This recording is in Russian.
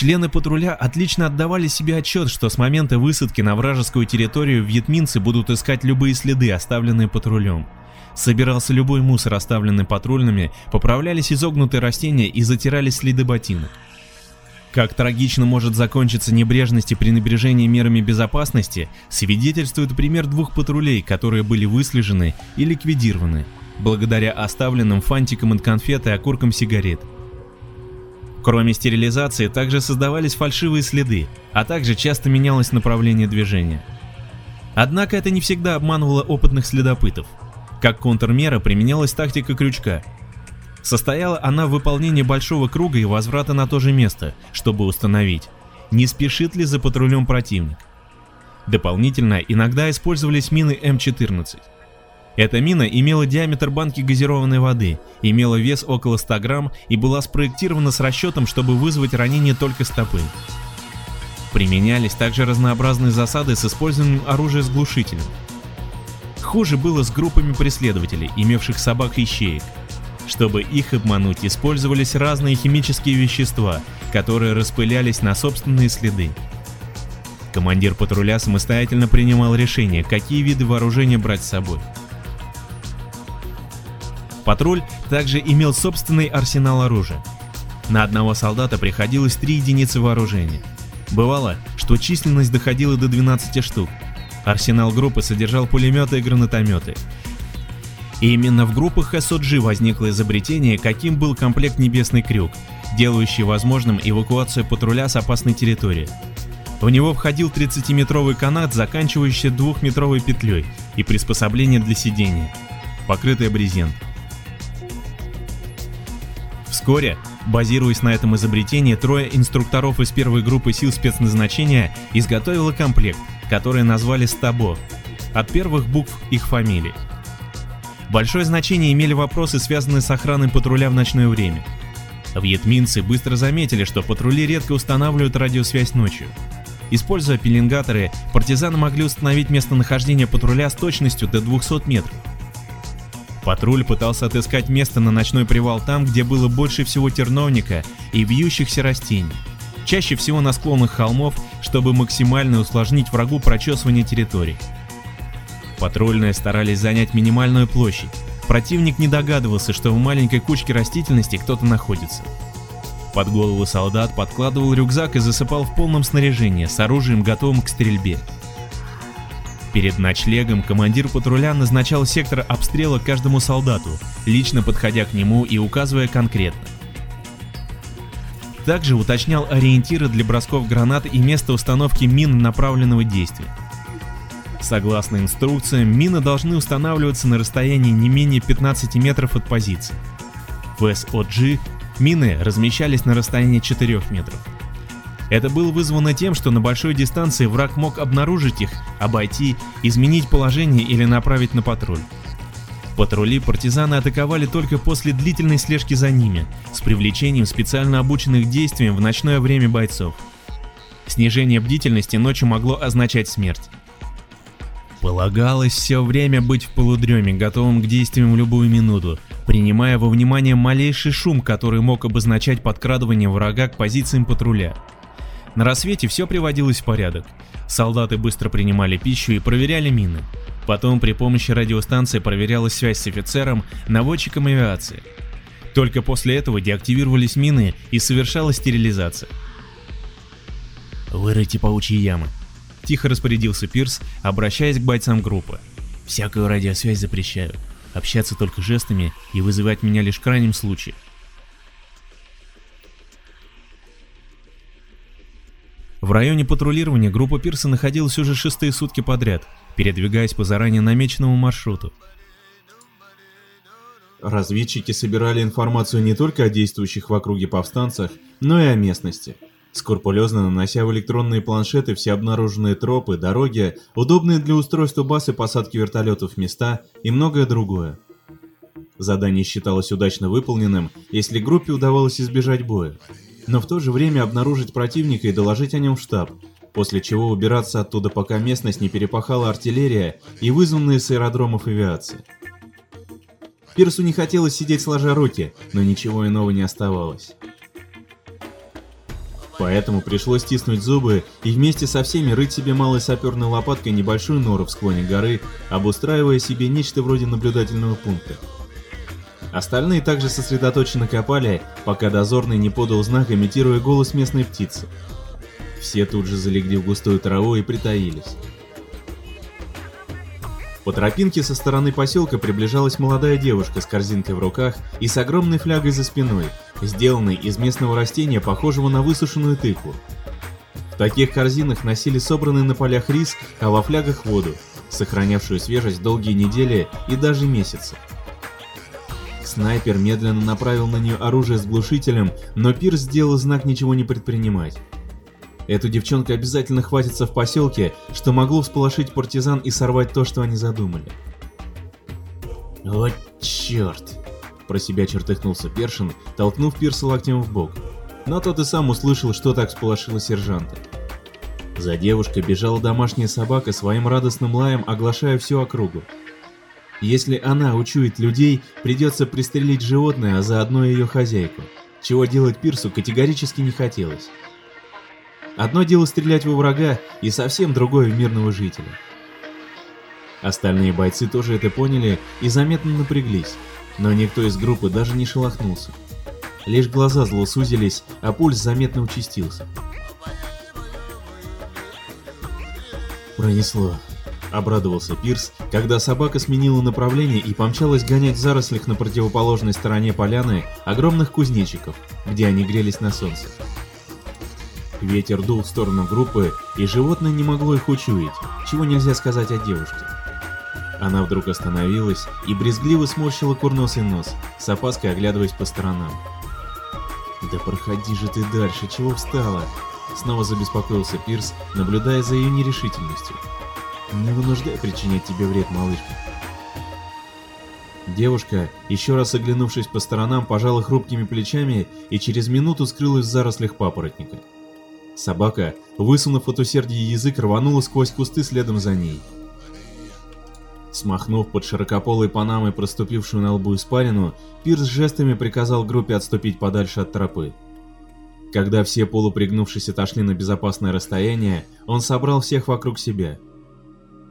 Члены патруля отлично отдавали себе отчет, что с момента высадки на вражескую территорию вьетминцы будут искать любые следы, оставленные патрулем. Собирался любой мусор, оставленный патрульными, поправлялись изогнутые растения и затирались следы ботинок. Как трагично может закончиться небрежность и пренебрежение мерами безопасности, свидетельствует пример двух патрулей, которые были выслежены и ликвидированы, благодаря оставленным фантикам от конфет и окуркам сигарет. Кроме стерилизации, также создавались фальшивые следы, а также часто менялось направление движения. Однако это не всегда обманывало опытных следопытов. Как контрмера применялась тактика крючка. Состояла она в выполнении большого круга и возврата на то же место, чтобы установить, не спешит ли за патрулем противник. Дополнительно иногда использовались мины М14. Эта мина имела диаметр банки газированной воды, имела вес около 100 грамм и была спроектирована с расчетом, чтобы вызвать ранение только стопы. Применялись также разнообразные засады с использованием оружия с глушителем. Хуже было с группами преследователей, имевших собак и щеек. Чтобы их обмануть, использовались разные химические вещества, которые распылялись на собственные следы. Командир патруля самостоятельно принимал решение, какие виды вооружения брать с собой. Патруль также имел собственный арсенал оружия. На одного солдата приходилось 3 единицы вооружения. Бывало, что численность доходила до 12 штук. Арсенал группы содержал пулеметы и гранатометы. И именно в группах SOG возникло изобретение, каким был комплект «Небесный крюк», делающий возможным эвакуацию патруля с опасной территории. В него входил 30-метровый канат, заканчивающийся двухметровой петлей, и приспособление для сидения, покрытое брезентом. Вскоре, базируясь на этом изобретении, трое инструкторов из первой группы сил спецназначения изготовило комплект, который назвали «Стабо», от первых букв их фамилий. Большое значение имели вопросы, связанные с охраной патруля в ночное время. Вьетминцы быстро заметили, что патрули редко устанавливают радиосвязь ночью. Используя пеленгаторы, партизаны могли установить местонахождение патруля с точностью до 200 метров. Патруль пытался отыскать место на ночной привал там, где было больше всего терновника и вьющихся растений. Чаще всего на склонах холмов, чтобы максимально усложнить врагу прочесывание территорий. Патрульные старались занять минимальную площадь. Противник не догадывался, что в маленькой кучке растительности кто-то находится. Под голову солдат подкладывал рюкзак и засыпал в полном снаряжении, с оружием готовым к стрельбе. Перед ночлегом командир патруля назначал сектор обстрела каждому солдату, лично подходя к нему и указывая конкретно. Также уточнял ориентиры для бросков гранат и место установки мин направленного действия. Согласно инструкциям, мины должны устанавливаться на расстоянии не менее 15 метров от позиции. В СОГ мины размещались на расстоянии 4 метров. Это было вызвано тем, что на большой дистанции враг мог обнаружить их, обойти, изменить положение или направить на патруль. Патрули партизаны атаковали только после длительной слежки за ними, с привлечением специально обученных действиям в ночное время бойцов. Снижение бдительности ночью могло означать смерть. Полагалось все время быть в полудреме, готовым к действиям в любую минуту, принимая во внимание малейший шум, который мог обозначать подкрадывание врага к позициям патруля. На рассвете все приводилось в порядок. Солдаты быстро принимали пищу и проверяли мины. Потом при помощи радиостанции проверялась связь с офицером, наводчиком авиации. Только после этого деактивировались мины и совершалась стерилизация. «Выройте паучьи ямы», — тихо распорядился Пирс, обращаясь к бойцам группы. «Всякую радиосвязь запрещаю. Общаться только жестами и вызывать меня лишь в крайнем случае. В районе патрулирования группа Пирса находилась уже шестые сутки подряд, передвигаясь по заранее намеченному маршруту. Разведчики собирали информацию не только о действующих в округе повстанцах, но и о местности, скрупулезно нанося в электронные планшеты все обнаруженные тропы, дороги, удобные для устройства баз и посадки вертолетов места и многое другое. Задание считалось удачно выполненным, если группе удавалось избежать боя но в то же время обнаружить противника и доложить о нем в штаб, после чего убираться оттуда, пока местность не перепахала артиллерия и вызванные с аэродромов авиации. Пирсу не хотелось сидеть сложа руки, но ничего иного не оставалось. Поэтому пришлось стиснуть зубы и вместе со всеми рыть себе малой саперной лопаткой небольшую нору в склоне горы, обустраивая себе нечто вроде наблюдательного пункта. Остальные также сосредоточенно копали, пока дозорный не подал знак, имитируя голос местной птицы. Все тут же залегли в густую траву и притаились. По тропинке со стороны поселка приближалась молодая девушка с корзинкой в руках и с огромной флягой за спиной, сделанной из местного растения, похожего на высушенную тыкву. В таких корзинах носили собранный на полях рис, а во флягах воду, сохранявшую свежесть долгие недели и даже месяцы. Снайпер медленно направил на нее оружие с глушителем, но Пирс сделал знак ничего не предпринимать. Эту девчонку обязательно хватится в поселке, что могло всполошить партизан и сорвать то, что они задумали. «Вот черт!» – про себя чертыхнулся Першин, толкнув Пирса локтем в бок. Но тот и сам услышал, что так всполошило сержанта. За девушкой бежала домашняя собака своим радостным лаем, оглашая всю округу. Если она учует людей, придется пристрелить животное, а заодно ее хозяйку, чего делать Пирсу категорически не хотелось. Одно дело стрелять во врага, и совсем другое в мирного жителя. Остальные бойцы тоже это поняли и заметно напряглись, но никто из группы даже не шелохнулся. Лишь глаза зло сузились, а пульс заметно участился. Пронесло. Обрадовался Пирс, когда собака сменила направление и помчалась гонять в зарослях на противоположной стороне поляны огромных кузнечиков, где они грелись на солнце. Ветер дул в сторону группы, и животное не могло их учуять, чего нельзя сказать о девушке. Она вдруг остановилась и брезгливо сморщила курносый нос, с опаской оглядываясь по сторонам. «Да проходи же ты дальше, чего встала?» Снова забеспокоился Пирс, наблюдая за ее нерешительностью. «Не вынуждай причинять тебе вред, малышка». Девушка, еще раз оглянувшись по сторонам, пожала хрупкими плечами и через минуту скрылась в зарослях папоротника. Собака, высунув от усердия язык, рванула сквозь кусты следом за ней. Смахнув под широкополой панамой проступившую на лбу испарину, Пирс жестами приказал группе отступить подальше от тропы. Когда все полупригнувшись отошли на безопасное расстояние, он собрал всех вокруг себя –